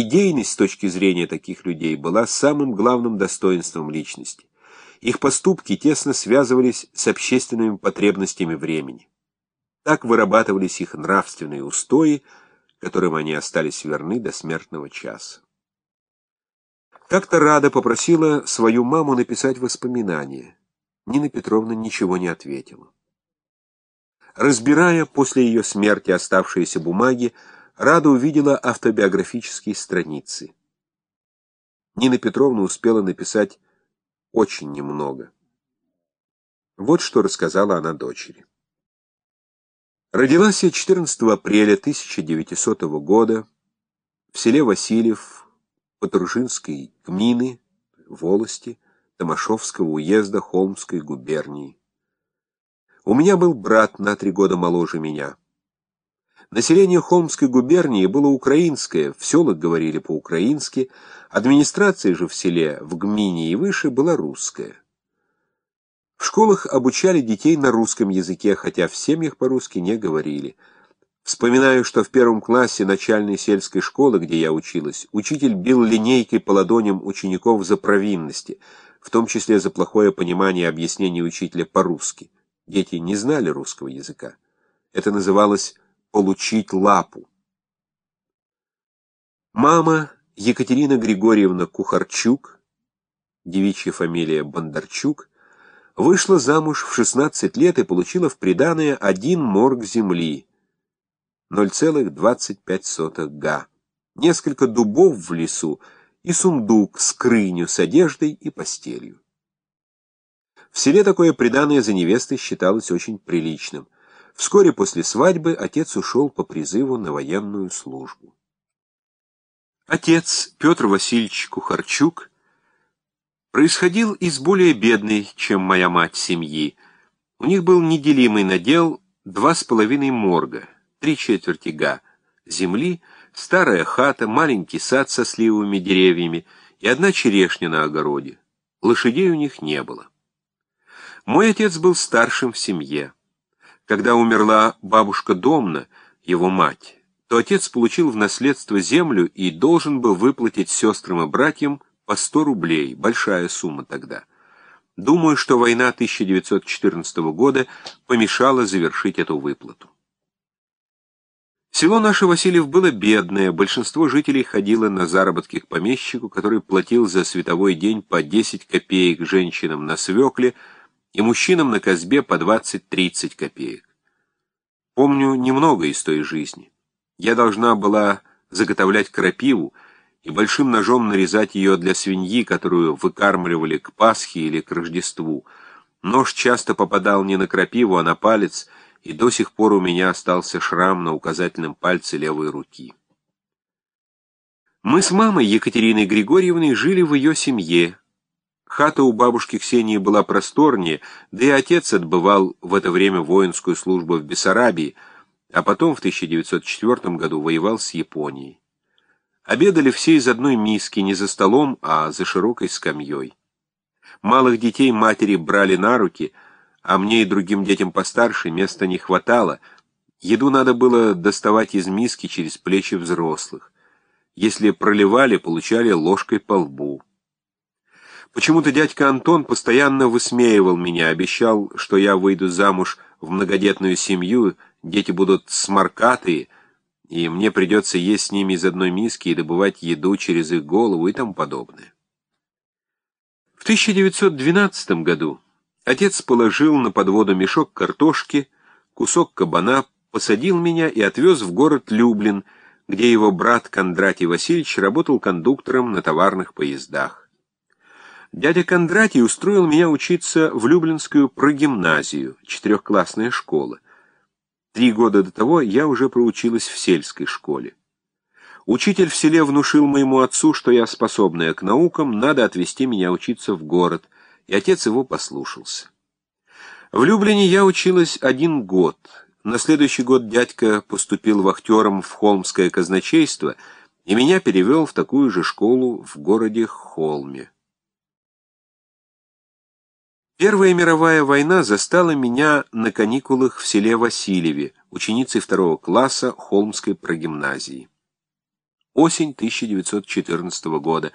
Идейность с точки зрения таких людей была самым главным достоинством личности. Их поступки тесно связывались с общественными потребностями времени. Так вырабатывались их нравственные устои, которым они остались верны до смертного часа. Как-то Рада попросила свою маму написать воспоминания. Нина Петровна ничего не ответила. Разбирая после ее смерти оставшиеся бумаги, Рада увидела автобиографические страницы. Нина Петровна успела написать очень немного. Вот что рассказала она дочери. Родилась я 14 апреля 1900 года в селе Васильев Патрушинской гмины, волости, Томашовского уезда Холмской губернии. У меня был брат на три года моложе меня. Население Холмской губернии было украинское, в селах говорили по-украински, администрация же в селе, в гмине и выше была русская. В школах обучали детей на русском языке, хотя в семьях по-русски не говорили. Вспоминаю, что в первом классе начальной сельской школы, где я училась, учитель бил линейкой по ладоням учеников за провинности, в том числе за плохое понимание объяснений учителя по-русски. Дети не знали русского языка. Это называлось получить лапу. Мама Екатерина Григорьевна Кухарчук, девичья фамилия Бондарчук, вышла замуж в 16 лет и получила в приданое один морг земли, 0,25 га, несколько дубов в лесу и сундук, скрыню с одеждой и постелью. В селе такое приданое за невестой считалось очень приличным – Вскоре после свадьбы отец ушел по призыву на военную службу. Отец Петр Васильевич Кухарчук происходил из более бедной, чем моя мать, семьи. У них был неделимый надел два с половиной морга, три четверти га, земли, старая хата, маленький сад со сливовыми деревьями и одна черешня на огороде. Лошадей у них не было. Мой отец был старшим в семье. Когда умерла бабушка Домна, его мать, то отец получил в наследство землю и должен был выплатить сестрам и братьям по 100 рублей, большая сумма тогда. Думаю, что война 1914 года помешала завершить эту выплату. Село наше Васильев было бедное, большинство жителей ходило на заработки к помещику, который платил за световой день по 10 копеек женщинам на свекле, и мужчинам на козбе по 20-30 копеек. Помню немного из той жизни. Я должна была заготовлять крапиву и большим ножом нарезать ее для свиньи, которую выкармливали к Пасхе или к Рождеству. Нож часто попадал не на крапиву, а на палец, и до сих пор у меня остался шрам на указательном пальце левой руки. Мы с мамой Екатериной Григорьевной жили в ее семье, Хата у бабушки Ксении была просторнее, да и отец отбывал в это время воинскую службу в Бессарабии, а потом в 1904 году воевал с Японией. Обедали все из одной миски, не за столом, а за широкой скамьей. Малых детей матери брали на руки, а мне и другим детям постарше места не хватало. Еду надо было доставать из миски через плечи взрослых. Если проливали, получали ложкой по лбу. Почему-то дядька Антон постоянно высмеивал меня, обещал, что я выйду замуж в многодетную семью, дети будут сморкатые, и мне придется есть с ними из одной миски и добывать еду через их голову и тому подобное. В 1912 году отец положил на подводу мешок картошки, кусок кабана, посадил меня и отвез в город Люблин, где его брат Кондратий Васильевич работал кондуктором на товарных поездах. Дядя Кондратий устроил меня учиться в Люблинскую прогимназию, четырехклассная школа. Три года до того я уже проучилась в сельской школе. Учитель в селе внушил моему отцу, что я способная к наукам, надо отвезти меня учиться в город, и отец его послушался. В Люблине я училась один год. На следующий год дядька поступил вахтером в Холмское казначейство, и меня перевел в такую же школу в городе Холме. Первая мировая война застала меня на каникулах в селе Васильеве, ученицей второго класса Холмской прогимназии. Осень 1914 года.